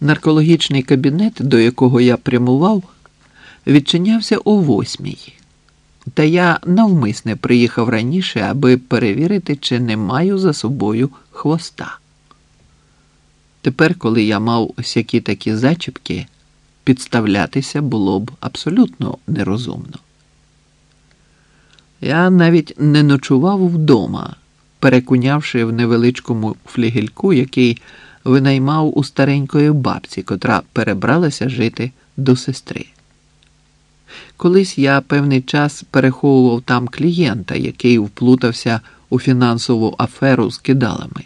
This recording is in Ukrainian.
Наркологічний кабінет, до якого я прямував, відчинявся о восьмій. Та я навмисне приїхав раніше, аби перевірити, чи не маю за собою хвоста. Тепер, коли я мав всякі такі зачіпки, підставлятися було б абсолютно нерозумно. Я навіть не ночував вдома, перекунявши в невеличкому флігельку, який винаймав у старенької бабці, котра перебралася жити до сестри. Колись я певний час переховував там клієнта, який вплутався у фінансову аферу з кидалами.